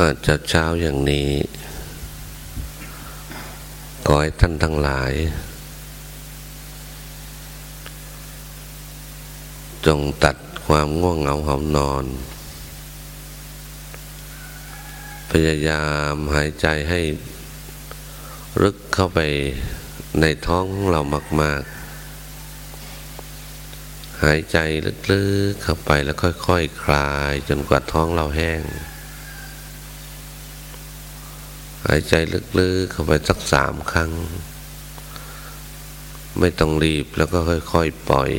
อาจะเช้าอย่างนี้ ขอให้ท่านทั้งหลาย จงตัดความง่วงเหงาหอมนอน พยายามหายใจให้ลึกเข้าไปในท้องของเรามาก ๆหายใจลึกๆเข้าไปแล้วค่อยๆคคลายจนกว่าท้องเราแห้ง หายใจลึกๆเข้าไปสักสามครั้ง ไม่ต้องรีบแล้วก็ค่อยๆปล่อย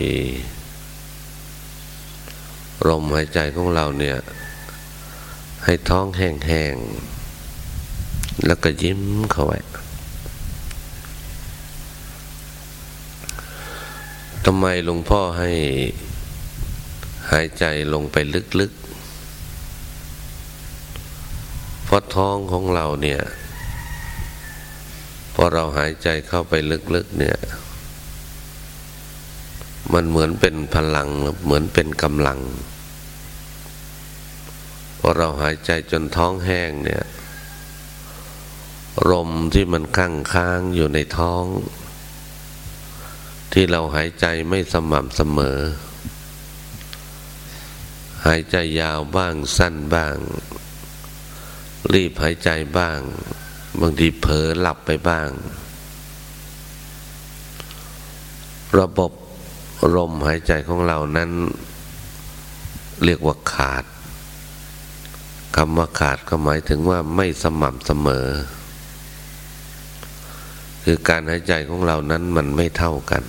ลมหายใจของเราเนี่ย ให้ท้องแห้งๆแล้วก็ยิ้มเข้าไว้ทำไมหลวงพ่อให้หายใจลงไปลึก ราะท้องของเราเนี่ยพอเราหายใจเข้าไปลึกๆเนี่ย มันเหมือนเป็นพลังเหมือนเป็นกำลังพอเราหายใจจนท้องแห้งเนี่ยลมที่มันค้างค้างอยู่ในท้อง ที่เราหายใจไม่สม่ำเสมอ หายใจยาวบ้างสั้นบ้าง รีบหายใจบ้าง บางทีเผลอหลับไปบ้าง ระบบลมหายใจของเรานั้น เรียกว่าขาดคำว่าขาดก็หมายถึงว่าไม่สม่ำเสมอ คือการหายใจของเรานั้นมันไม่เท่ากัน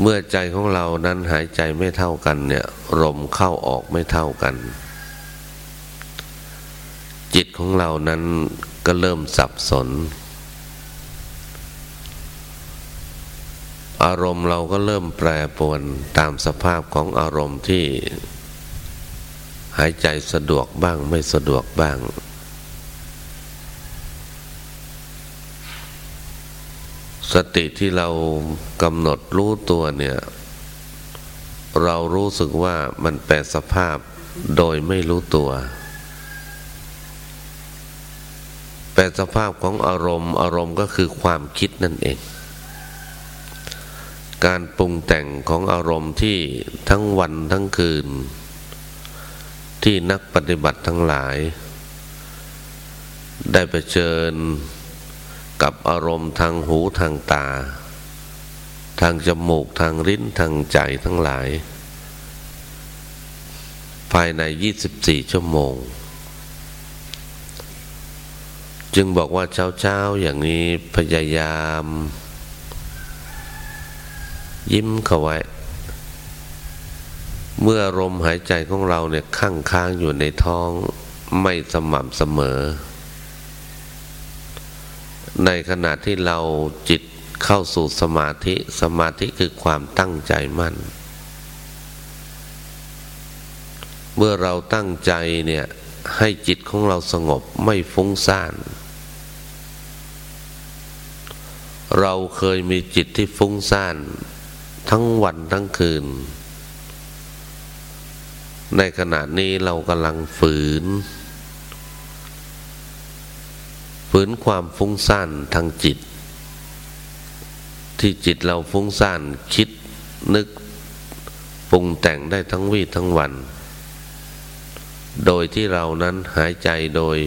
เมื่อใจของเรานั้นหายใจไม่เท่ากันเนี่ยลมเข้าออกไม่เท่ากัน จิตของเรานั้นก็เริ่มสับสน อารมณ์เราก็เริ่มแปรปรวนตามสภาพของอารมณ์ที่ หายใจสะดวกบ้างไม่สะดวกบ้าง สติที่เรากำหนดรู้ตัวเนี่ย เรารู้สึกว่ามันแปลสภาพโดยไม่รู้ตัว แปลสภาพของอารมณ์อารมณ์ก็คือความคิดนั่นเอง การปรุงแต่งของอารมณ์ที่ทั้งวันทั้งคืน ที่นักปฏิบัติทั้งหลาย ได้ไปเชิญกับอารมณ์ทางหูทางตา ทางจมูกทางลิ้นทางใจทั้งหลาย ภายใน 24 ชั่วโมง จึงบอกว่าเช้าๆอย่างนี้พยายาม ยิ้มเข้าไว้ เมื่อลมหายใจของเราเนี่ยข้างค้างอยู่ในท้องไม่สม่ำเสมอ ในขณะที่เราจิตเข้าสู่สมาธิสมาธิคือความตั้งใจมั่น เมื่อเราตั้งใจเนี่ยให้จิตของเราสงบไม่ฟุ้งซ่าน เราเคยมีจิตที่ฟุ้งซ่าน ทั้งวันทั้งคืน ในขณะนี้เรากำลังฝืน ฝืนความฟุ้งซ่านทางจิต ที่จิตเราฟุ้งซ่านคิดนึกปรุงแต่งได้ทั้งวีทั้งวัน โดยที่เรานั้นหายใจโดย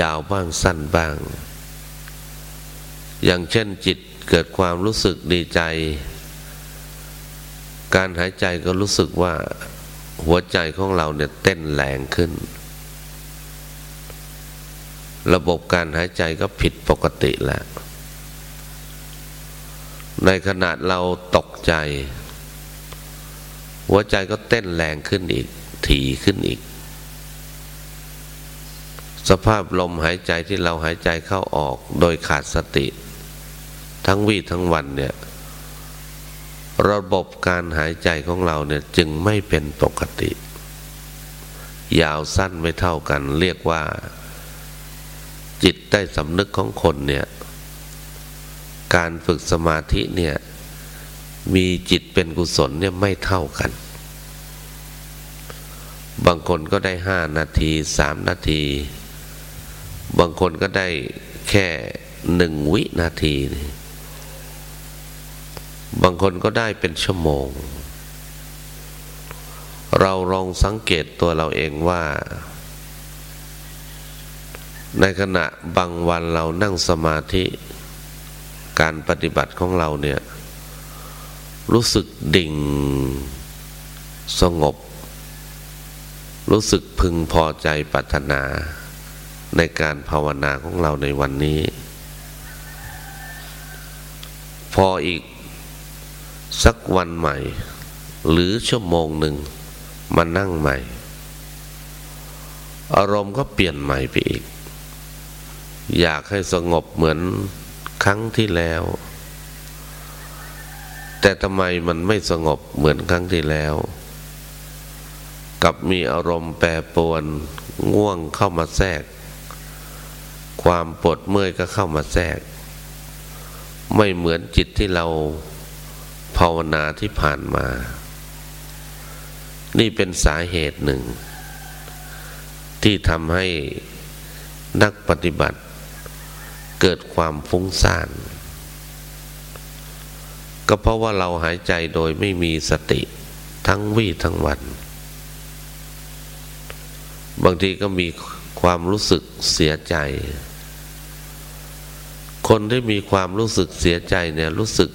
ยาวบ้างสั้นบ้าง อย่างเช่นจิตเกิดความรู้สึกดีใจ การหายใจก็รู้สึกว่าหัวใจของเราเนี่ยเต้นแรงขึ้น ระบบการหายใจก็ผิดปกติแล้ว ในขณะเราตกใจ หัวใจก็เต้นแรงขึ้นอีก ถี่ขึ้นอีก สภาพลมหายใจที่เราหายใจเข้าออกโดยขาดสติ ทั้งวี่ทั้งวันเนี่ย ระบบการหายใจของเราเนี่ยจึงไม่เป็นปกติ ยาวสั้นไม่เท่ากัน เรียกว่า จิตใต้สำนึกของคนเนี่ยการฝึกสมาธิเนี่ยมีจิตเป็นกุศลเนี่ยไม่เท่ากัน บางคนก็ได้ห้านาทีสามนาที บางคนก็ได้แค่หนึ่งวินาที บางคนก็ได้เป็นชั่วโมง เราลองสังเกตตัวเราเองว่า ในขณะบางวันเรานั่งสมาธิ การปฏิบัติของเราเนี่ย รู้สึกดิ่ง สงบ รู้สึกพึงพอใจปรารถนา ในการภาวนาของเราในวันนี้ พออีก สักวันใหม่ หรือชั่วโมงหนึ่งมานั่งใหม่ อารมณ์ก็เปลี่ยนใหม่ไปอีก อยากให้สงบเหมือนครั้งที่แล้ว แต่ทำไมมันไม่สงบเหมือนครั้งที่แล้ว กับมีอารมณ์แปรปรวนง่วงเข้ามาแทรก ความปวดเมื่อยก็เข้ามาแทรก ไม่เหมือนจิตที่เรา ภาวนาที่ผ่านมา นี่เป็นสาเหตุหนึ่ง ที่ทำให้นักปฏิบัติ เกิดความฟุ้งซ่าน ก็เพราะว่าเราหายใจโดยไม่มีสติทั้งวี่ทั้งวัน บางทีก็มีความรู้สึกเสียใจ คนที่มีความรู้สึกเสียใจเนี่ยรู้สึก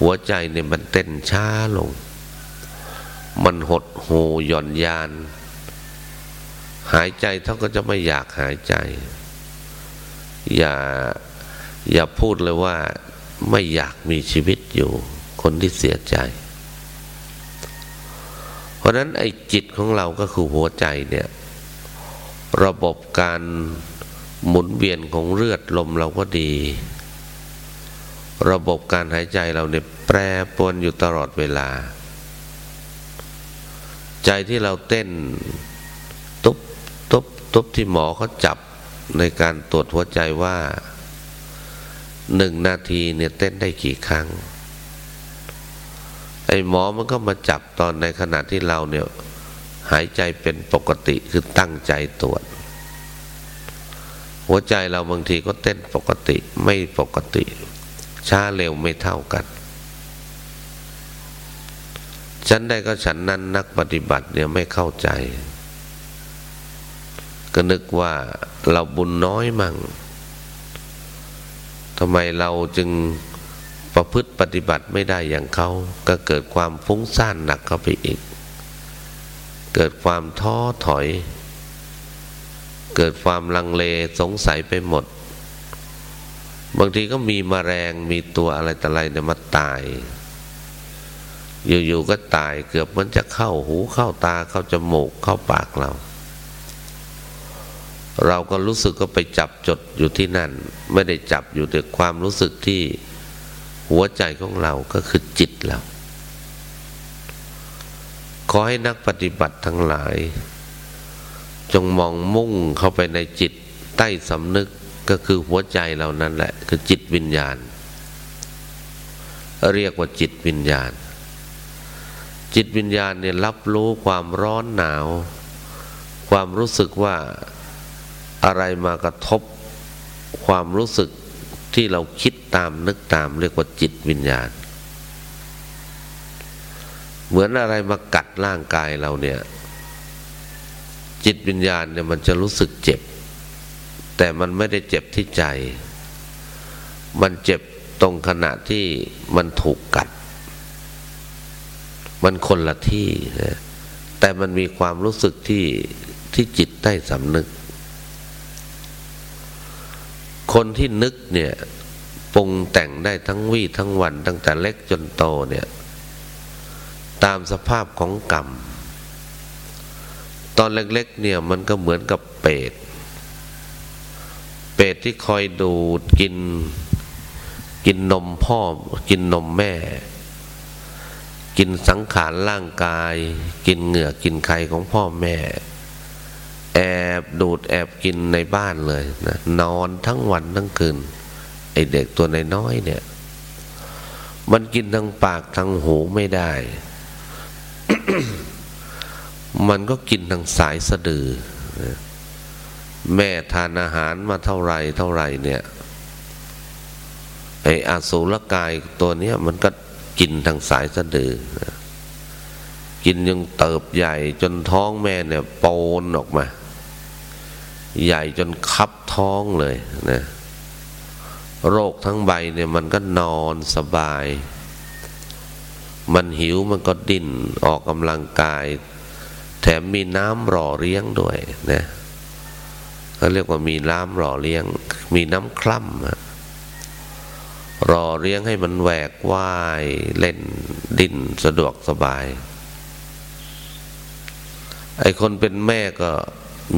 หัวใจเนี่ยมันเต้นช้าลง มันหดหูหย่อนยาน หายใจเท่าก็จะไม่อยากหายใจ อย่าอย่าพูดเลยว่าไม่อยากมีชีวิตอยู่ คนที่เสียใจ เพราะนั้นไอ้จิตของเราก็คือหัวใจเนี่ย ระบบการหมุนเวียนของเลือดลมเราก็ดี ระบบการหายใจเราเนี่ยแปรปรวนอยู่ตลอดเวลา ใจที่เราเต้นตุบตุบตุบที่หมอเขาจับในการตรวจหัวใจว่าหนึ่งนาทีเนี่ยเต้นได้กี่ครั้ง ไอ้หมอมันก็มาจับตอนในขณะที่เราเนี่ยหายใจเป็นปกติคือตั้งใจตรวจ หัวใจเราบางทีก็เต้นปกติไม่ปกติ ช้าเร็วไม่เท่ากัน ฉันได้ก็ฉันนั้นนักปฏิบัติเนี่ยไม่เข้าใจ ก็นึกว่าเราบุญน้อยมั่งทำไมเราจึงประพฤติปฏิบัติไม่ได้อย่างเขาก็เกิดความฟุ้งซ่านหนักเข้าไปอีก เกิดความท้อถอย เกิดความลังเลสงสัยไปหมด บางทีก็มีมแมลงมีตัวอะไรแต่อะไรเนี่ยมาตาย อยู่ๆก็ตายเกือบมันจะเข้าหูเข้าตาเข้าจมูกเข้าปากเรา เราก็รู้สึกก็ไปจับจดอยู่ที่นั่น ไม่ได้จับอยู่แต่ความรู้สึกที่หัวใจของเราก็คือจิตเราขอให้นักปฏิบัติทั้งหลาย จงมองมุ่งเข้าไปในจิตใต้สำนึก ก็คือหัวใจเรานั่นแหละ คือจิตวิญญาณ เรียกว่าจิตวิญญาณ จิตวิญญาณเนี่ยรับรู้ความร้อนหนาว ความรู้สึกว่าอะไรมากระทบความรู้สึกที่เราคิดตามนึกตามเรียกว่าจิตวิญญาณ เหมือนอะไรมากัดร่างกายเราเนี่ย จิตวิญญาณเนี่ยมันจะรู้สึกเจ็บ แต่มันไม่ได้เจ็บที่ใจ มันเจ็บตรงขณะที่มันถูกกัด มันคนละที่นะแต่มันมีความรู้สึกที่ที่จิตใต้สำนึก คนที่นึกเนี่ยปรุงแต่งได้ทั้งวี่ทั้งวันตั้งแต่เล็กจนโตเนี่ย ตามสภาพของกรรม ตอนเล็กๆเนี่ยมันก็เหมือนกับเปรต เป็ดที่คอยดูดกิน กินนมพ่อ กินนมแม่ กินสังขารร่างกาย กินเหงื่อกินไข่ของพ่อแม่ แอบดูดแอบกินในบ้านเลยนะนอนทั้งวันทั้งคืนไอเด็กตัวน้อยเนี่ย มันกินทั้งปากทั้งหูไม่ได้ มันก็กินทางสายสะดือ แม่ทานอาหารมาเท่าไรเท่าไรเนี่ยไออสูรกายตัวเนี้ยมันก็กินทางสายสะดือ กินยังเติบใหญ่จนท้องแม่เนี่ยโปนออกมา ใหญ่จนคับท้องเลยนะโรคทั้งใบเนี่ยมันก็นอนสบาย มันหิวมันก็ดิ้นออกกำลังกาย แถมมีน้ำหล่อเลี้ยงด้วยนะ เขาเรียกว่ามีน้ำหล่อเลี้ยง มีน้ำคล่ำรอเลี้ยงให้มันแหวกว่ายเล่นดิ้นสะดวกสบาย ไอคนเป็นแม่ก็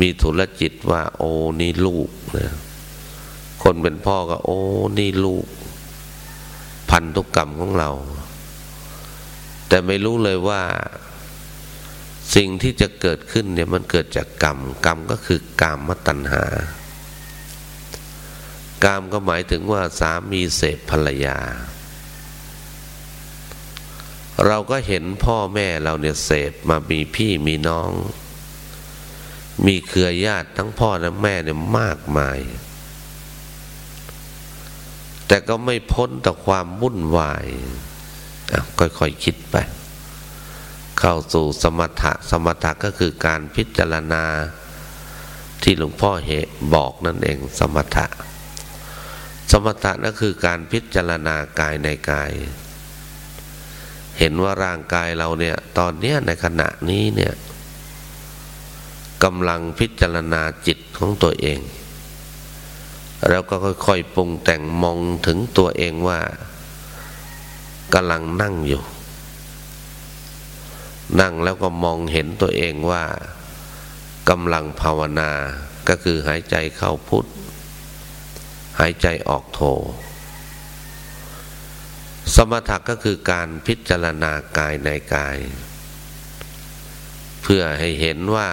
มีธุรจิตว่า โอ้นี่ลูกนะคนเป็นพ่อก็ โอ้นี่ลูก พันธุกรรมของเรา แต่ไม่รู้เลยว่า สิ่งที่จะเกิดขึ้นเนี่ยมันเกิดจากกรรม กรรมก็คือกรรมมตัณหากรรมก็หมายถึงว่าสามีเสพภรรยา เราก็เห็นพ่อแม่เราเนี่ยเสพมามีพี่มีน้อง มีเครือญาติทั้งพ่อและแม่เนี่ยมากมาย แต่ก็ไม่พ้นต่อความวุ่นวาย ค่อยๆคคิดไป เข้าสู่สมถะสมถะก็คือการพิจารณาที่หลวงพ่อเหบอกนั่นเองสมถะ สมถะนั่นคือการพิจารณากายในกาย เห็นว่าร่างกายเราเนี่ยตอนเนี้ยในขณะนี้เนี่ยกำลังพิจารณาจิตของตัวเอง แล้วก็ค่อยๆปรุงแต่งมองถึงตัวเองว่ากำลังนั่งอยู่ นั่งแล้วก็มองเห็นตัวเองว่ากำลังภาวนาก็คือหายใจเข้าพุทธหายใจออกโท สมถะก็คือการพิจารณากายในกาย เพื่อให้เห็นว่า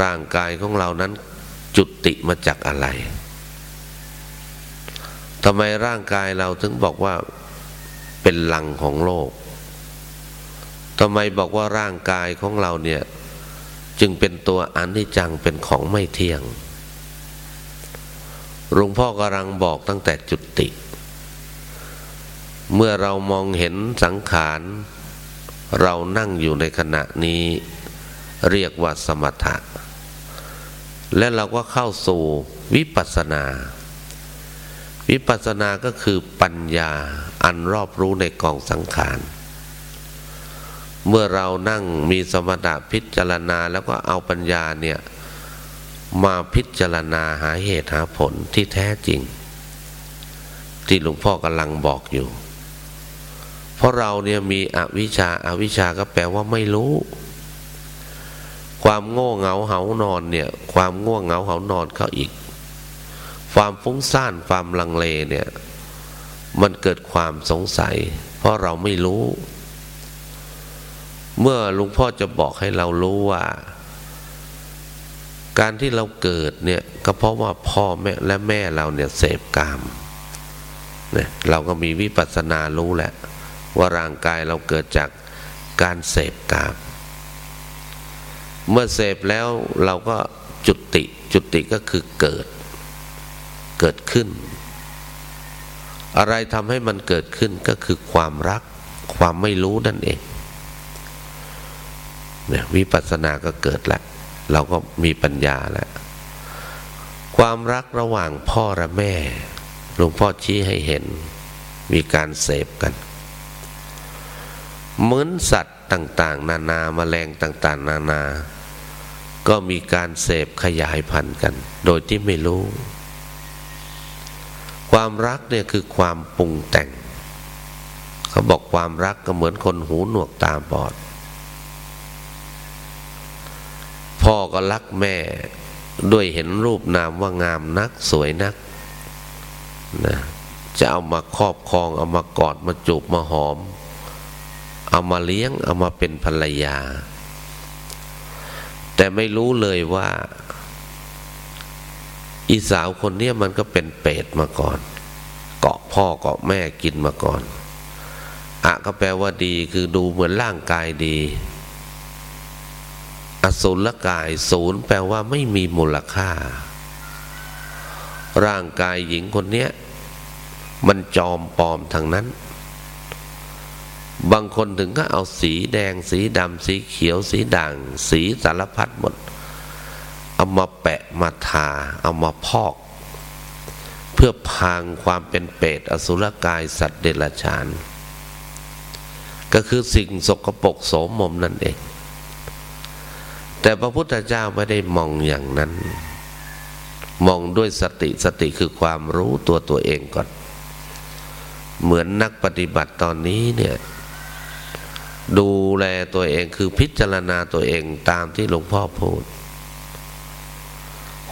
ร่างกายของเรานั้นจุติมาจากอะไรทำไมร่างกายเราถึงบอกว่าเป็นหลังของโลก ทำไมบอกว่าร่างกายของเราเนี่ย จึงเป็นตัวอันิจจังเป็นของไม่เที่ยงหลวงพ่อกำลังบอกตั้งแต่จุติ เมื่อเรามองเห็นสังขาร เรานั่งอยู่ในขณะนี้ เรียกว่าสมถะ และเราก็เข้าสู่วิปัสสนา วิปัสสนาก็คือปัญญาอันรอบรู้ในกองสังขาร เมื่อเรานั่งมีสมถะพิจารณาแล้วก็เอาปัญญาเนี่ย มาพิจารณาหาเหตุหาผลที่แท้จริง ที่หลวงพ่อกำลังบอกอยู่ เพราะเราเนี่ยมีอวิชชาอาวิชชาก็แปลว่าไม่รู้ ความโง่เงาเหานอนเนี่ย ความง่วงเหงาเหานอนเขาอีก ความฟุ้งซ่านความลังเลเนี่ย มันเกิดความสงสัย เพราะเราไม่รู้ เมื่อลุงพ่อจะบอกให้เรารู้ว่า การที่เราเกิดเนี่ยก็เพราะว่าพ่อแม่และแม่เราเนี่ยเสพกามเนี่ยเราก็มีวิปัสสนารู้แหละว่าร่างกายเราเกิดจากการเสพกาม เมื่อเสพแล้วเราก็จุติจุติก็คือเกิด เกิดขึ้น อะไรทำให้มันเกิดขึ้นก็คือความรัก ความไม่รู้นั่นเอง เนี่ยวิปัสสนาก็เกิดแล้วเราก็มีปัญญาแล้วความรักระหว่างพ่อและแม่หลวงพ่อชี้ให้เห็น มีการเสพกัน เหมือนสัตว์ต่าง ๆ นานามาแมลงต่าง ๆ นานา ก็มีการเสพขยายพันธุ์กัน โดยที่ไม่รู้ ความรักเนี่ยคือความปรุงแต่ง เขาบอกความรักก็เหมือนคนหูหนวกตาบอด พ่อก็รักแม่ ด้วยเห็นรูปนามว่างามนักสวยนักนะจะเอามาครอบครอง เอามากอดมาจูบมาหอม เอามาเลี้ยง เอามาเป็นภรรยา แต่ไม่รู้เลยว่า อีสาวคนนี้มันก็เป็นเปรตมาก่อน เกาะพ่อเกาะแม่กินมาก่อนอะก็แปลว่าดีคือดูเหมือนร่างกายดี อสุรกายศูนย์แปลว่าไม่มีมูลค่า ร่างกายหญิงคนเนี้ย มันจอมปลอมทางนั้น บางคนถึงก็เอาสีแดงสีดำสีเขียวสีด่าง สีสารพัดหมด เอามาแปะมาทา เอามาพอก เพื่อพางความเป็นเปรตอสุรกายสัตว์เดรัจฉาน ก็คือสิ่งสกปรกโสมมนั่นเอง แต่พระพุทธเจ้าไม่ได้มองอย่างนั้น มองด้วยสติสติคือความรู้ตัวตัวเองก่อน เหมือนนักปฏิบัติตอนนี้เนี่ยดูแลตัวเองคือพิจารณาตัวเองตามที่หลวงพ่อพูด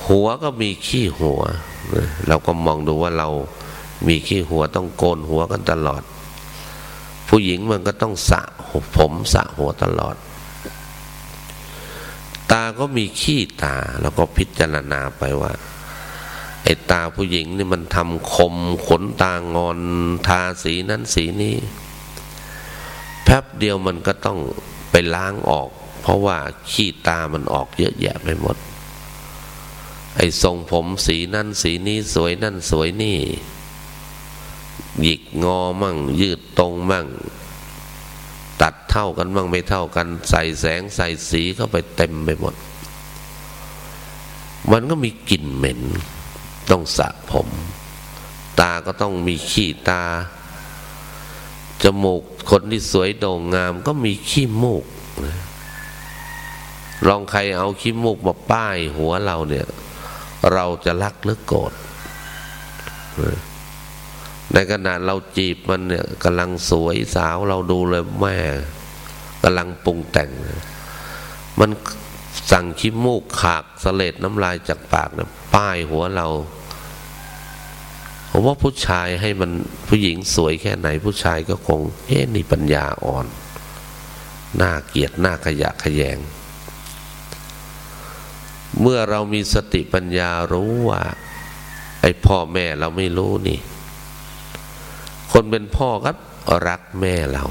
หัวก็มีขี้หัว เราก็มองดูว่าเรามีขี้หัวต้องโกนหัวกันตลอด ผู้หญิงมันก็ต้องสระผมสระหัวตลอด ตาก็มีขี้ตา แล้วก็พิจารณาไปว่า ไอ้ตาผู้หญิงนี่มันทำคมขนตางอนทาสีนั้นสีนี้ แป๊บเดียวมันก็ต้องไปล้างออก เพราะว่าขี้ตามันออกเยอะแยะไปหมด ไอ้ทรงผมสีนั่นสีนี้สวยนั่นสวยนี่ หยิกงอมั่ง ยืดตรงมั่ง ตัดเท่ากันบ้างไม่เท่ากัน ใส่แสงใส่สีเข้าไปเต็มไปหมด มันก็มีกลิ่นเหม็น ต้องสระผม ตาก็ต้องมีขี้ตา จมูกคนที่สวยโด่งงามก็มีขี้มูกลองใครเอาขี้มูกมาป้ายหัวเราเนี่ย เราจะรักหรือโกรธ ในขณะเราจีบมันเนี่ยกำลังสวยสาวเราดูเลยแม่กำลังปรุงแต่ง มันสั่งขี้มูกขากสเลดน้ำลายจากปากเนี่ยป้ายหัวเราผมว่าผู้ชายให้มันผู้หญิงสวยแค่ไหน ผู้ชายก็คงเฮ้นี่ปัญญาอ่อนหน่าเกียดน่าขยะขยง เมื่อเรามีสติปัญญารู้ว่า ไอ้พ่อแม่เราไม่รู้นี่ คนเป็นพ่อก็รักแม่เรา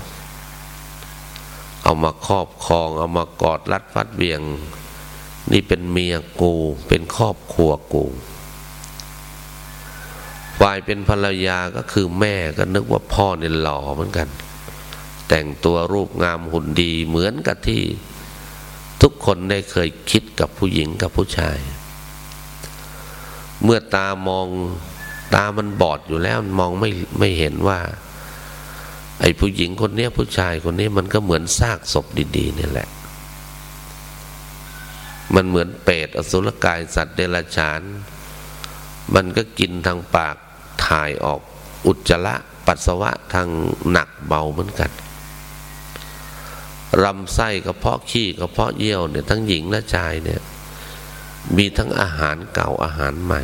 เอามาครอบครอง เอามากอดรัดฟัดเวียง นี่เป็นเมียกู เป็นครอบครัวกูฝ่ายเป็นภรรยาก็คือแม่ก็นึกว่าพ่อเนี่ยหล่อเหมือนกัน แต่งตัวรูปงามหุ่นดีเหมือนกับที่ ทุกคนได้เคยคิดกับผู้หญิงกับผู้ชาย เมื่อตามอง ตามันบอดอยู่แล้วมองไม่ไม่เห็นว่า ไอ้ผู้หญิงคนนี้ผู้ชายคนนี้มันก็เหมือนซากศพดีๆนี่แหละ มันเหมือนเปรตอสุรกายสัตว์เดรัจฉาน มันก็กินทางปากถ่ายออกอุจจาระปัสสาวะทางหนักเบาเหมือนกันลำไส้กระเพาะขี้กระเพาะเยี่ยวเนี่ยทั้งหญิงและชายเนี่ยมีทั้งอาหารเก่าอาหารใหม่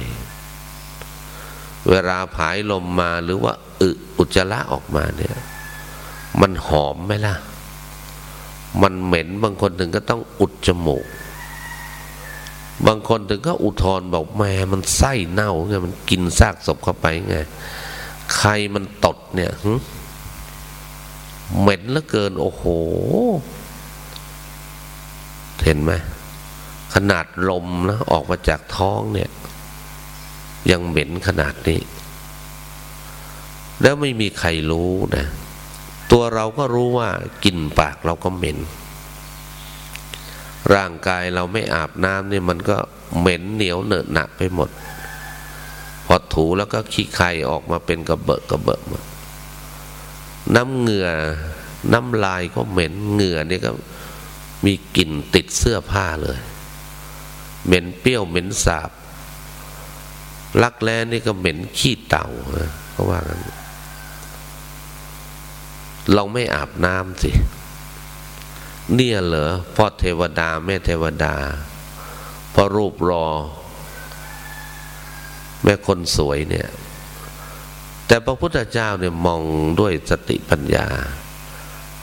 เวลาผายลมมาหรือว่าอึอุจจาระออกมาเนี่ย มันหอมไหมล่ะ มันเหม็นบางคนถึงก็ต้องอุดจมูก บางคนถึงก็อุทธรบอกแม่มันไส้เน่าไงมันกินซากศพเข้าไปไงใครมันตดเนี่ยเหม็นเหลือเกิน โอ้โห เห็นไหมขนาดลมนะออกมาจากท้องเนี่ย ยังเหม็นขนาดนี้ แล้วไม่มีใครรู้นะ ตัวเราก็รู้ว่ากลิ่นปากเราก็เหม็น ร่างกายเราไม่อาบน้ำเนี่ยมันก็เหม็นเหนียวเหนอะหนักไปหมด พอถูแล้วก็ขี้ไข่ออกมาเป็นกระเบอะกระเบอะหมด น้ำเหงื่อน้ำลายก็เหม็นเหงื่อเนี่ยก็มีกลิ่นติดเสื้อผ้าเลย เหม็นเปรี้ยวเหม็นสาบ ลักแร้นี่ก็เหม็นขี้เต่าเพราว่ากันเราไม่อาบน้ำสิ เนี่ยเหรอพ่อเทวดาแม่เทวดาพ่อรูปรอ แม่คนสวยเนี่ย แต่พระพุทธเจ้าเนี่ยมองด้วยสติปัญญา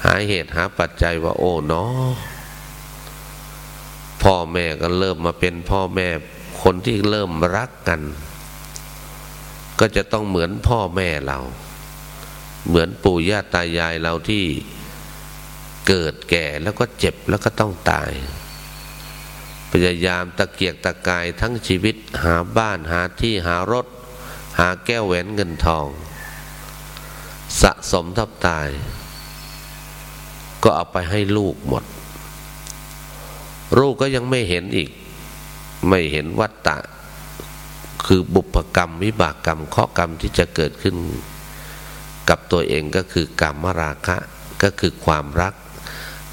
หาเหตุหาปัจจัยว่าโอ้เนาะพ่อแม่ก็เริ่มมาเป็นพ่อแม่คนที่เริ่มรักกัน ก็จะต้องเหมือนพ่อแม่เรา เหมือนปู่ย่าตายายเราที่เกิดแก่แล้วก็เจ็บแล้วก็ต้องตาย พยายามตะเกียกตะกายทั้งชีวิตหาบ้านหาที่หารถ หาแก้วแหวนเงินทอง สะสมทับตาย ก็เอาไปให้ลูกหมด ลูกก็ยังไม่เห็นอีก ไม่เห็นวัตตะ คือบุพกรรมวิบากกรรมข้อกรรมที่จะเกิดขึ้น กับตัวเองก็คือกรรมราคะก็คือความรัก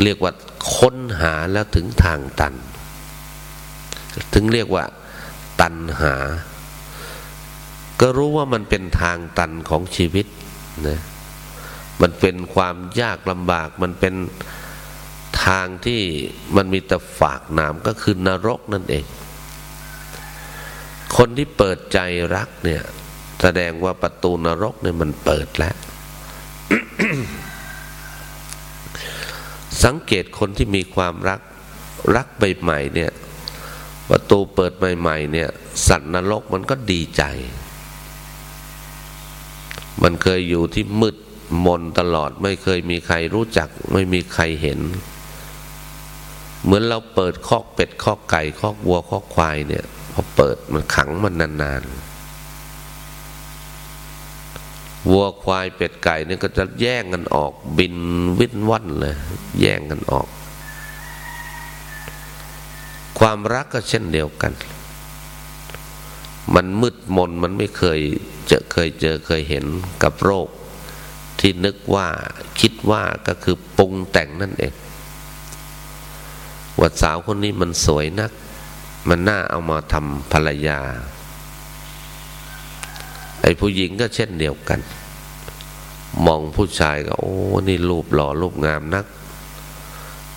เรียกว่าค้นหาแล้วถึงทางตัน ถึงเรียกว่า ตันหา ก็รู้ว่ามันเป็นทางตันของชีวิตนะมันเป็นความยากลำบากมันเป็นทางที่มันมีแต่ฝากหนามก็คือนรกนั่นเอง คนที่เปิดใจรักเนี่ย แสดงว่าประตูนรกเนี่ยมันเปิดแล้ว สังเกตคนที่มีความรักรักใหม่ๆเนี่ย ประตูเปิดใหม่ๆเนี่ย สัตว์นรกมันก็ดีใจ มันเคยอยู่ที่มืดมนตลอดไม่เคยมีใครรู้จัก ไม่มีใครเห็น เหมือนเราเปิดคอกเป็ดคอกไก่คอกวัวคอกควายเนี่ย อเปิดมันขังมันนานๆ วัวควายเป็ดไก่เนี่ยก็จะแย่งกันออก บินวิ่นว่อนเลย แย่งกันออก ความรักก็เช่นเดียวกัน มันมืดมนมันไม่เคยจอเคยเจอเคยเห็นกับโรค ที่นึกว่าคิดว่าก็คือปรุงแต่งนั่นเองวัดสาวคนนี้มันสวยนัก มันน่าเอามาทำภรรยา ไอ้ผู้หญิงก็เช่นเดียวกัน มองผู้ชายก็ โอ้ นี่รูปหล่อรูปงามนัก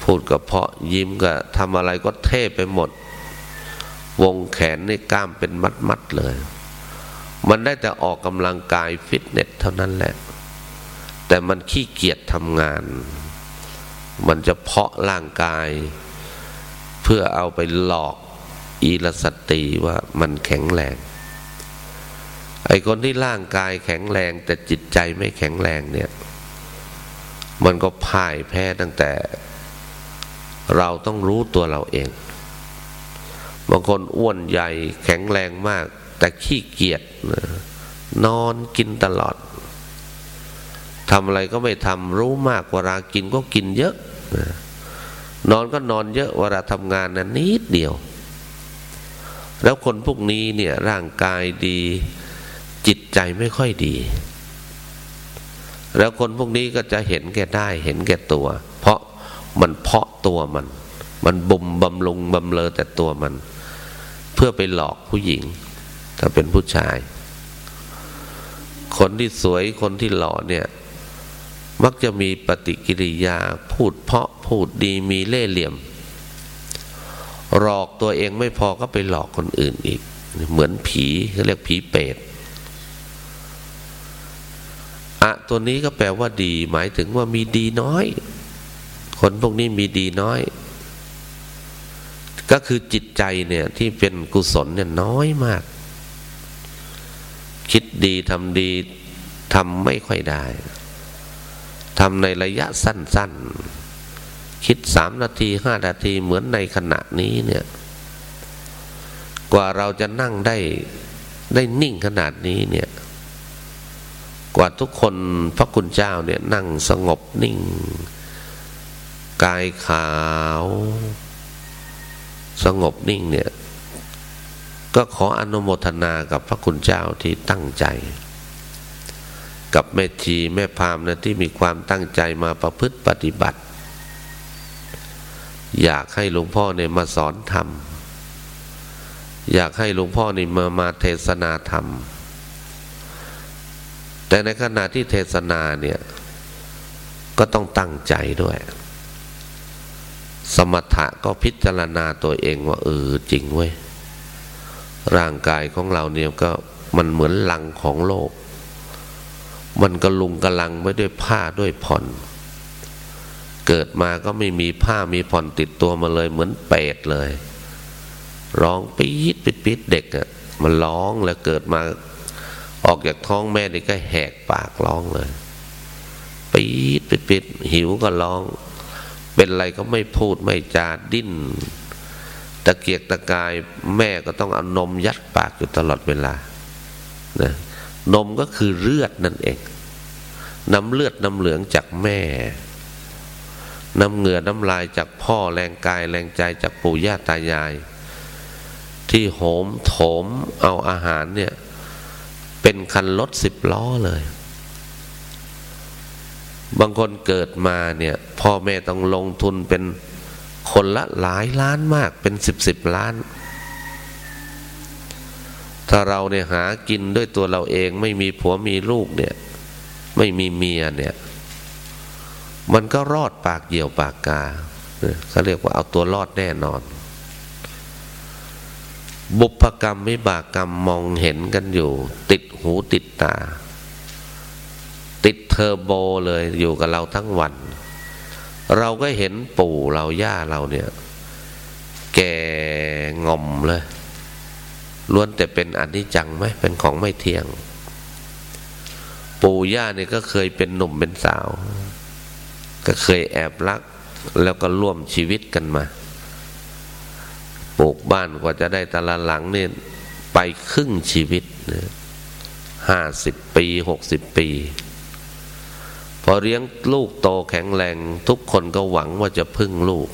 พูดกับเพาะยิ้มก็ทำอะไรก็เท่ไปหมด วงแขนนี่กล้ามเป็นมัดมัดเลย มันได้แต่ออกกำลังกายฟิตเนสเท่านั้นแหละ แต่มันขี้เกียจทำงาน มันจะเพาะร่างกาย เพื่อเอาไปหลอก อีลสตีว่ามันแข็งแรง ไอ้คนที่ร่างกายแข็งแรงแต่จิตใจไม่แข็งแรงเนี่ย มันก็พ่ายแพ้ตั้งแต่ เราต้องรู้ตัวเราเอง บางคนอ้วนใหญ่แข็งแรงมาก แต่ขี้เกียจนอนกินตลอดทำอะไรก็ไม่ทำรู้มากเวลากินก็กินเยอะ นอนก็นอนเยอะเวลาทำงานนะนิดเดียว แล้วคนพวกนี้เนี่ยร่างกายดี จิตใจไม่ค่อยดี แล้วคนพวกนี้ก็จะเห็นแก่ได้เห็นแก่ตัว เพราะมันเพาะตัวมัน มันบ่มบำรุงบำเลอแต่ตัวมัน เพื่อไปหลอกผู้หญิง ถ้าเป็นผู้ชาย คนที่สวยคนที่หล่อเนี่ยมักจะมีปฏิกิริยาพูดเพาะพูดดีมีเล่ห์เหลี่ยม หลอกตัวเองไม่พอก็ไปหลอกคนอื่นอีก เหมือนผีเขาเรียกผีเปรตอะตัวนี้ก็แปลว่าดี หมายถึงว่ามีดีน้อย คนพวกนี้มีดีน้อย ก็คือจิตใจเนี่ยที่เป็นกุศลเนี่ยน้อยมาก คิดดีทำดีทำไม่ค่อยได้ทำในระยะสั้น ๆ คิดสามนาทีห้านาทีเหมือนในขณะนี้เนี่ย กว่าเราจะนั่งได้ได้นิ่งขนาดนี้เนี่ย กว่าทุกคนพระคุณเจ้าเนี่ยนั่งสงบนิ่ง กายขาว สงบนิ่งเนี่ย ก็ขออนุโมทนากับพระคุณเจ้าที่ตั้งใจ กับแม่ชีแม่พามนะที่มีความตั้งใจมาประพฤติปฏิบัติ อยากให้หลวงพ่อเนี่ยมาสอนธรรม อยากให้หลวงพ่อเนี่ยมามาเทศนาธรรม แต่ในขณะที่เทศนาเนี่ย ก็ต้องตั้งใจด้วย สมถะก็พิจารณาตัวเองว่าเออจริงเว้ย ร่างกายของเราเนี่ยก็มันเหมือนลังของโลก มันก็ลุงกระลังไม่ด้วยผ้าด้วยผ่อน เกิดมาก็ไม่มีผ้ามีผ่อนติดตัวมาเลยเหมือนเป็ดเลย ร้องปี๊ดปิดปิดเด็กอะ่ะมันร้องแล้วเกิดมาออกจากท้องแม่นี่ก็แหกปากร้องเลยปี๊ดปิดหิวก็ร้อง เป็นอะไรก็ไม่พูดไม่จาดิ้นตะเกียกตะกายแม่ก็ต้องเอานมยัดปากอยู่ตลอดเวลานะนมก็คือเลือดนั่นเอง น้ำเลือดน้ำเหลืองจากแม่ น้ำเหงื่อน้ำลายจากพ่อแรงกายแรงใจจากปู่ย่าตายาย ที่โหมโถมเอาอาหารเนี่ย เป็นคันรถสิบล้อเลย บางคนเกิดมาเนี่ย พ่อแม่ต้องลงทุนเป็นคนละหลายล้านมากเป็นสิบสิบล้าน ถ้าเราเนี่ยหากินด้วยตัวเราเองไม่มีผัวมีลูกเนี่ย ไม่มีเมียเนี่ย มันก็รอดปากเหี่ยวปากกาเขาเรียกว่าเอาตัวรอดแน่นอน บุพกรรมวิบากกรรมมองเห็นกันอยู่ ติดหูติดตา ติดเทอร์โบเลยอยู่กับเราทั้งวัน เราก็เห็นปู่เราย่าเราเนี่ย แก่งอมเลยล้วนแต่เป็นอนิจจังไหมเป็นของไม่เที่ยง ปู่ย่าเนี่ยก็เคยเป็นหนุ่มเป็นสาว ก็เคยแอบรัก แล้วก็ร่วมชีวิตกันมา ปลูกบ้านกว่าจะได้ตะละหลังเนี่ยไปครึ่งชีวิตห้าสิบปีหกสิบปี พอเลี้ยงลูกโตแข็งแรง ทุกคนก็หวังว่าจะพึ่งลูก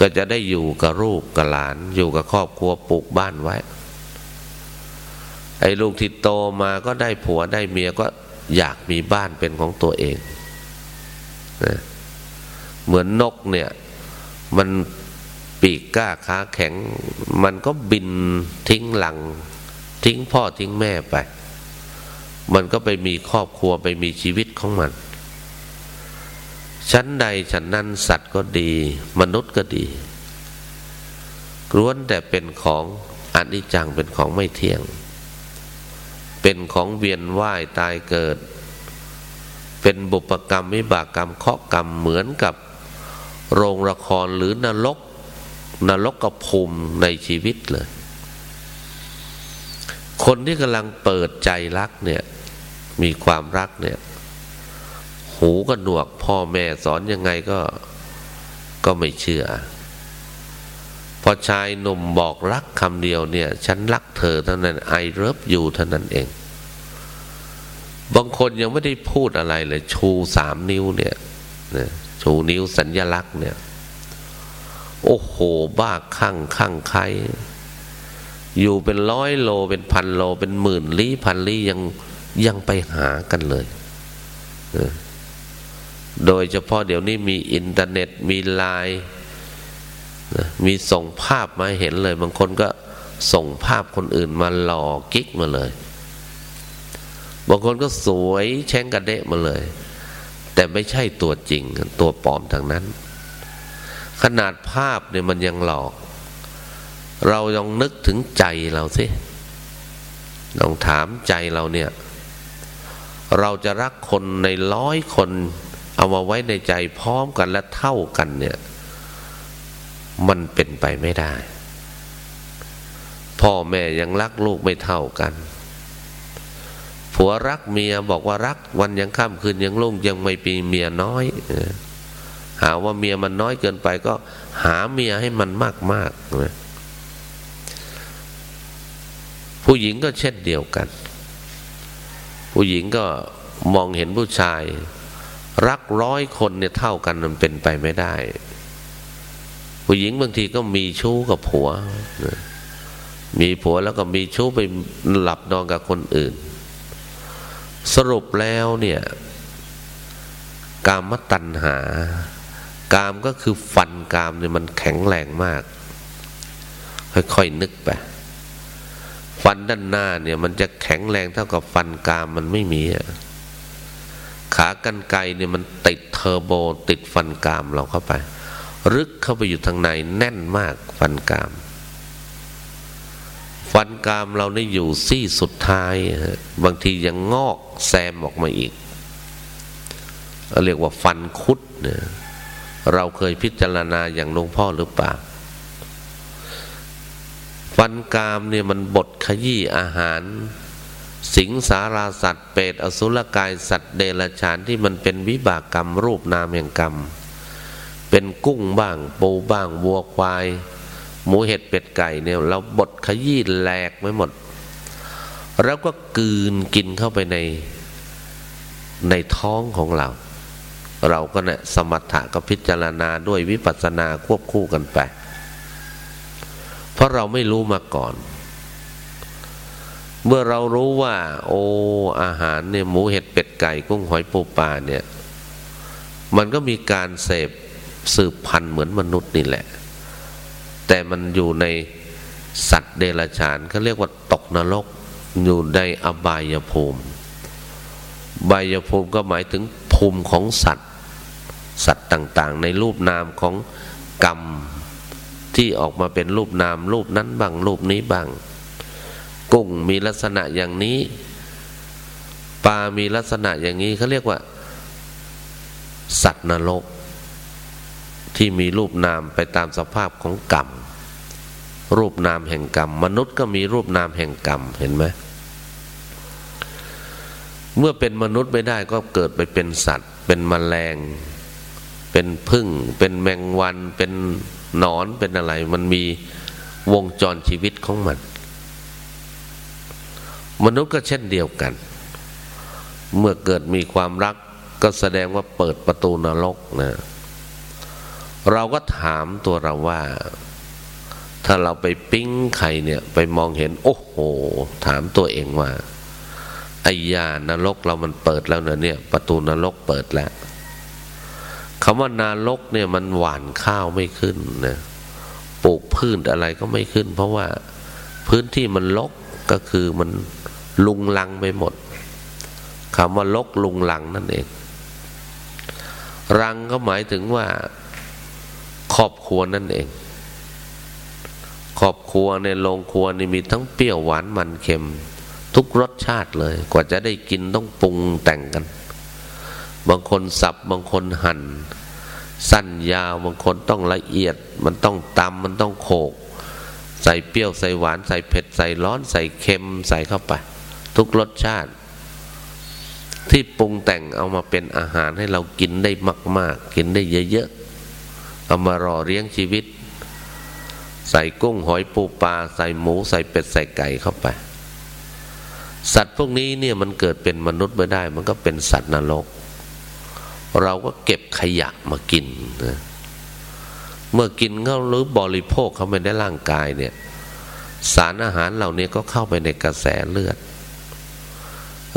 ก็จะได้อยู่กับลูกกับหลาน อยู่กับครอบครัวปลูกบ้านไว้ ไอ้ลูกที่โตมาก็ได้ผัวได้เมียก็อยากมีบ้านเป็นของตัวเอง เหมือนนกเนี่ย มันปีกก้าขาแข็ง มันก็บินทิ้งหลัง ทิ้งพ่อทิ้งแม่ไป มันก็ไปมีครอบครัวไปมีชีวิตของมัน ชั้นใดชั้นนั้นสัตว์ก็ดี มนุษย์ก็ดีล้วนแต่เป็นของอนิจจังเป็นของไม่เที่ยง เป็นของเวียนว่ายตายเกิด เป็นบุปกรรมวิบากกรรมเคาะกรรมเหมือนกับโรงละครหรือนรกนรกกระภูมิในชีวิตเลย คนที่กำลังเปิดใจรักเนี่ย มีความรักเนี่ย หูก็หนวกพ่อแม่สอนยังไงก็ก็ไม่เชื่อ พอชายหนุ่มบอกรักคำเดียวเนี่ย ฉันรักเธอเท่านั้นไอเริบอยู่เท่านั้นเอง บางคนยังไม่ได้พูดอะไรเลย ชูสามนิ้วเนี่ยชูนิ้วสัญลักษณ์เนี่ย โอ้โห บ้าข้างข้างใคร อยู่เป็นร้อยโลเป็นพันโล เป็นหมื่นลี้พันลี้ยังยังไปหากันเลยโดยเฉพาะเดี๋ยวนี้มีอินเทอร์เน็ตมีไลน์มีส่งภาพมาเห็นเลย บางคนก็ส่งภาพคนอื่นมาหลอกกิ๊กมาเลย บางคนก็สวยแช่งกระเดะมาเลย แต่ไม่ใช่ตัวจริงตัวปลอมทางนั้น ขนาดภาพเนี่ยมันยังหลอก เราลองนึกถึงใจเราสิลองถามใจเราเนี่ย เราจะรักคนในร้อยคน เอามาไว้ในใจพร้อมกันและเท่ากันเนี่ย มันเป็นไปไม่ได้ พ่อแม่ยังรักลูกไม่เท่ากัน ผัวรักเมียบอกว่ารัก วันยังค่ำคืนยังลุ่งยังไม่ปีเมียน้อยหาว่าเมียมันน้อยเกินไปก็หาเมียให้มันมากมากผู้หญิงก็เช่นเดียวกัน ผู้หญิงก็มองเห็นผู้ชาย รักร้อยคนเนี่ยเท่ากันมันเป็นไปไม่ได้ ผู้หญิงบางทีก็มีชู้กับผัว มีผัวแล้วก็มีชู้ไปหลับนอนกับคนอื่น สรุปแล้วเนี่ยกามตัณหา กามก็คือฟันกามเนี่ยมันแข็งแรงมาก ค่อยๆนึกไปฟันด้านหน้าเนี่ยมันจะแข็งแรงเท่ากับฟันกามมันไม่มีขากันไกรเนี่ยมันติดเทอร์โบติดฟันกามเราเข้าไป รึกเข้าไปอยู่ทางในแน่นมากฟันกาม ฟันกรามเราได้อยู่ซี่สุดท้ายบางทียังงอกแซมออกมาอีก เรียกว่าฟันคุดเนี่ยเราเคยพิจารณาอย่างหลวงพ่อหรือเปล่า ฟันกรามเนี่ยมันบดขยี้อาหาร สิงสาราสัตว์เปรตอสุรกายสัตว์เดรัจฉานที่มันเป็นวิบากกรรมรูปนามแห่งกรรม เป็นกุ้งบ้างปูบ้างวัวควาย หมูเห็ดเป็ดไก่เนี่ย เราบดขยี้แหลกไม่หมด แล้วก็กืนกินเข้าไปในในท้องของเรา เราก็เนี่ยสมถะก็พิจารณาด้วยวิปัสสนาควบคู่กันไป เพราะเราไม่รู้มาก่อน เมื่อเรารู้ว่า โอ้อาหารเนี่ยหมูเห็ดเป็ดไก่กุ้งหอยปูปลาเนี่ย มันก็มีการเสพสืบพันธุ์เหมือนมนุษย์นี่แหละ แต่มันอยู่ในสัตว์เดรัจฉานเขาเรียกว่าตกนรกอยู่ในอบายภูมิบายภูมิก็หมายถึงภูมิของสัตว์ สัตว์ต่างๆ ในรูปนามของกรรมที่ออกมาเป็นรูปนามรูปนั้นบ้างรูปนี้บ้าง กุ้งมีลักษณะอย่างนี้ปลามีลักษณะอย่างนี้เขาเรียกว่า สัตว์นรก ที่มีรูปนามไปตามสภาพของกรรม รูปนามแห่งกรรม มนุษย์ก็มีรูปนามแห่งกรรมเห็นไหมเมื่อเป็นมนุษย์ไม่ได้ก็เกิดไปเป็นสัตว์ เป็นมแมลง เป็นพึ่ง เป็นแมงวัน เป็นหนอนเป็นอะไร มันมีวงจรชีวิตของมัน มนุษย์ก็เช่นเดียวกัน เมื่อเกิดมีความรักก็แสดงว่าเปิดประตูนรกนะ เราก็ถามตัวเราว่า ถ้าเราไปปิ้งใครเนี่ย ไปมองเห็น โอ้โห ถามตัวเองว่าไอ้ยานรกเรามันเปิดแล้วนะเนี่ย ประตูนรกเปิดแล้วคำว่านรกเนี่ยมันหวานข้าวไม่ขึ้นนะปลูกพืชอะไรก็ไม่ขึ้น เพราะว่าพื้นที่มันลกก็คือมันลุงลังไปหมดคำว่าลกลุงลังนั่นเองรังก็หมายถึงว่า ครอบครัวนั่นเอง ครอบครัวในโรงครัวนี่มีทั้งเปรี้ยวหวานมันเค็ม ทุกรสชาติเลย กว่าจะได้กินต้องปรุงแต่งกัน บางคนสับบางคนหัน่น สั้นยาวบางคนต้องละเอียด มันต้องตำมันต้องโขก ใส่เปรี้ยวใส่หวานใส่เผ็ดใส่ร้อนใส่เค็มใส่เข้าไป ทุกรสชาติ ที่ปรุงแต่งเอามาเป็นอาหารให้เรากินได้มาก ๆ กินได้เยอะๆ เอามารอเลี้ยงชีวิต ใส่กุ้งหอยปูปลาใส่หมูใส่เป็ดใส่ไก่เข้าไป สัตว์พวกนี้เนี่ยมันเกิดเป็นมนุษย์ไม่ได้ มันก็เป็นสัตว์นรก เราก็เก็บขยะมากินนะเมื่อกินเขาหรือบริโภคเขาไม่ได้ร่างกายเนี่ย สารอาหารเหล่านี้ก็เข้าไปในกระแสเลือด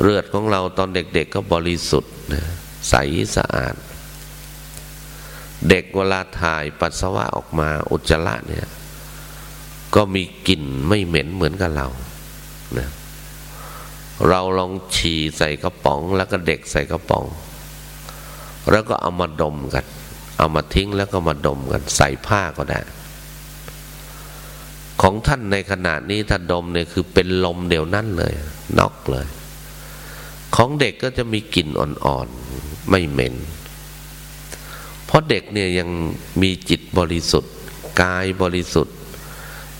เลือดของเราตอนเด็กๆก็บริสุทธิ์นะใสสะอาด เด็กเวลาถ่ายปัสสาวะออกมาอุจจาระเนี่ย ก็มีกลิ่นไม่เหม็นเหมือนกับเรานะเราลองฉี่ใส่กระป๋องแล้วก็เด็กใส่กระป๋อง แล้วก็เอามาดมกัน เอามาทิ้งแล้วก็มาดมกัน ใส่ผ้าก็ได้ ของท่านในขณะนี้ถ้าดมเนี่ยคือเป็นลมเดี๋ยวนั่นเลยนอกเลย ของเด็กก็จะมีกลิ่นอ่อนๆไม่เหม็น เพราะเด็กเนี่ยยังมีจิตบริสุทธิ์กายบริสุทธิ์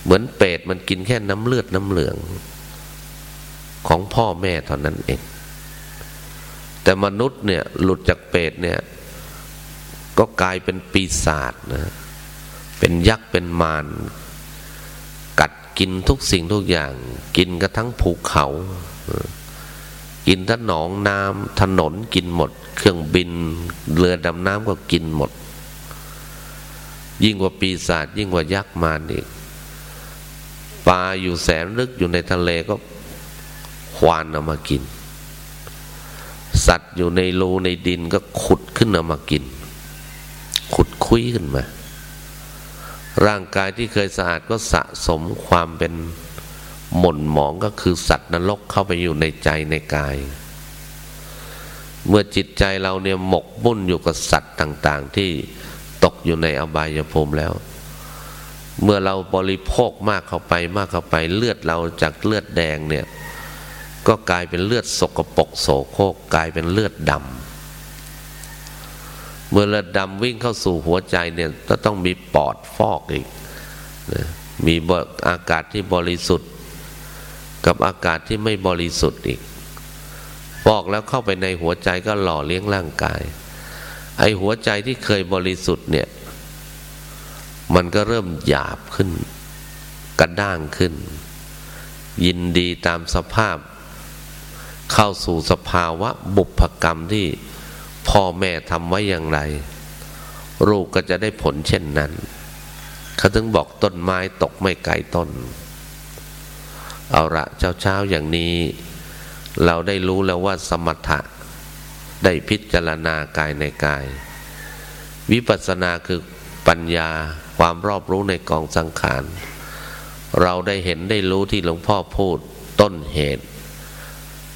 เหมือนเป็ดมันกินแค่น้ำเลือดน้ำเหลือง ของพ่อแม่เท่านั้นเองแต่มนุษย์เนี่ยหลุดจากเปรตเนี่ย ก็กลายเป็นปีศาจนะ เป็นยักษ์เป็นมารกัดกินทุกสิ่งทุกอย่าง กินกระทั่งภูเขา กินทั้งหนองน้ำถนนกินหมด เครื่องบินเรือดำน้ำก็กินหมด ยิ่งกว่าปีศาจยิ่งกว่ายักษ์มารอีกปลาอยู่แสนลึกอยู่ในทะเลก็ควานเอามากิน สัตว์อยู่ในรูในดินก็ขุดขึ้นเอามากิน ขุดคุยขึ้นมา ร่างกายที่เคยสะอาดก็สะสมความเป็นหม่นหมองก็คือสัตว์นรกเข้าไปอยู่ในใจในกาย เมื่อจิตใจเราเนี่ยหมกบุ่นอยู่กับสัตว์ต่าง ๆ ที่ตกอยู่ในอบายภูมิแล้ว เมื่อเราบริโภคมากเข้าไปมากเข้าไปเลือดเราจากเลือดแดงเนี่ยก็กลายเป็นเลือดสกปรกโสโครกกลายเป็นเลือดดำเมื่อเลือดดำวิ่งเข้าสู่หัวใจเนี่ยก็ต้องมีปอดฟอกอีกนะมีอากาศที่บริสุทธิ์ กับอากาศที่ไม่บริสุทธิ์อีก ฟอกแล้วเข้าไปในหัวใจก็หล่อเลี้ยงร่างกาย ไอหัวใจที่เคยบริสุทธิ์เนี่ย มันก็เริ่มหยาบขึ้น กระด้างขึ้น ยินดีตามสภาพ เข้าสู่สภาวะบุพกรรมที่พ่อแม่ทำไว้อย่างไร ลูกก็จะได้ผลเช่นนั้น เขาถึงบอกต้นไม้ตกไม่ไกลต้น เอาละเช้าเช้าอย่างนี้ เราได้รู้แล้วว่าสมถะได้พิจารณากายในกาย วิปัสสนาคือปัญญาความรอบรู้ในกองสังขาร เราได้เห็นได้รู้ที่หลวงพ่อพูดต้นเหตุ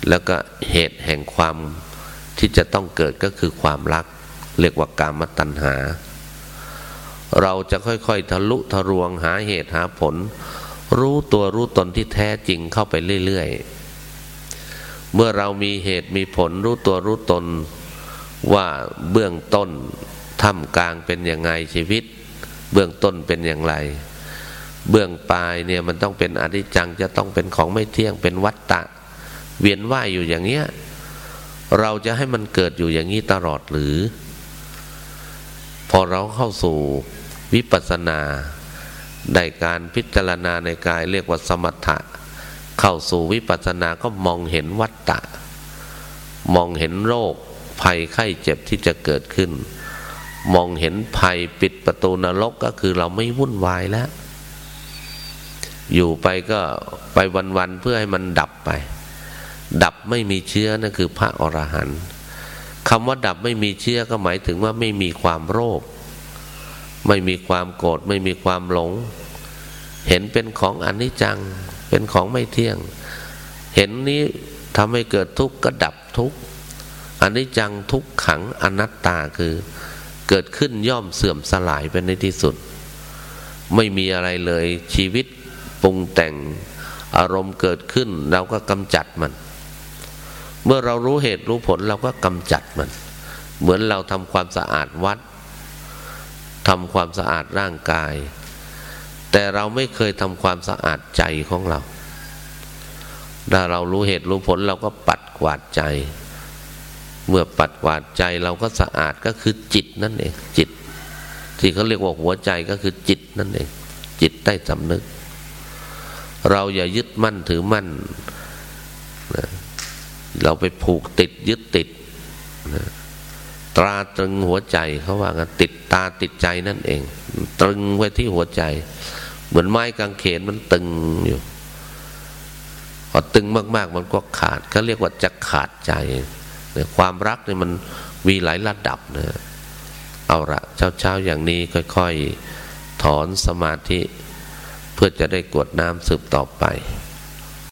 แล้วก็เหตุแห่งความที่จะต้องเกิดก็คือความรัก เรียกว่ากามตัณหา เราจะค่อยๆทะลุทะลวงหาเหตุหาผล รู้ตัวรู้ตนที่แท้จริงเข้าไปเรื่อยๆ เมื่อเรามีเหตุมีผลรู้ตัวรู้ตนว่าเบื้องต้นท่ามกลางเป็นอยังไงชีวิต เบื้องต้นเป็นอย่างไร เบื้องปลายเนี่ยมันต้องเป็นอนิจจังจะต้องเป็นของไม่เที่ยงเป็นวัตตะ เวียนว่ายอยู่อย่างเงี้ยเราจะให้มันเกิดอยู่อย่างนี้ตลอดหรือ พอเราเข้าสู่วิปัสสนาได้การพิจารณาในกายเรียกว่าสมถะ เข้าสู่วิปัสสนาก็มองเห็นวัตตะมองเห็นโรค ภัยไข้เจ็บที่จะเกิดขึ้น มองเห็นภัยปิดประตูนรกก็คือเราไม่วุ่นวายแล้ว อยู่ไปก็ไปวันๆเพื่อให้มันดับไป ดับไม่มีเชื้อนั่นคือพระอรหันต์คำว่าดับไม่มีเชื่อก็หมายถึงว่าไม่มีความโลภไม่มีความโกรธไม่มีความหลง เห็นเป็นของอนิจจัง เป็นของไม่เที่ยง เห็นนี้ทำให้เกิดทุกข์ก็ดับทุกข์อันิจจังทุกขังอนัตตาคือ เกิดขึ้นย่อมเสื่อมสลายไปในที่สุด ไม่มีอะไรเลยชีวิตปรุงแต่งอารมณ์เกิดขึ้นเราก็กำจัดมัน เมื่อเรารู้เหตุรู้ผลเราก็กำจัดมัน เหมือนเราทำความสะอาดวัดทำความสะอาดร่างกาย แต่เราไม่เคยทำความสะอาดใจของเรา ถ้าเรารู้เหตุรู้ผลเราก็ปัดกวาดใจ เมื่อปัดกวาดใจเราก็สะอาดก็คือจิตนั่นเองจิต ที่เขาเรียกว่าหัวใจก็คือจิตนั่นเอง จิตใต้สำนึก เราอย่ายึดมั่นถือมั่น เราไปผูกติดยึดติดนะ ตราตรึงหัวใจเขาว่ากันติดตาติดใจนั่นเอง ตรึงไว้ที่หัวใจ เหมือนไม้กางเขนมันตึงอยู่พอตึงมากๆ มันก็ขาดเขาเรียกว่าจะขาดใจความรักเนี่ยมันมีหลายระดับนะเอาละเช้าๆอย่างนี้ค่อยๆถอนสมาธิ เพื่อจะได้กวดน้ำสืบต่อไป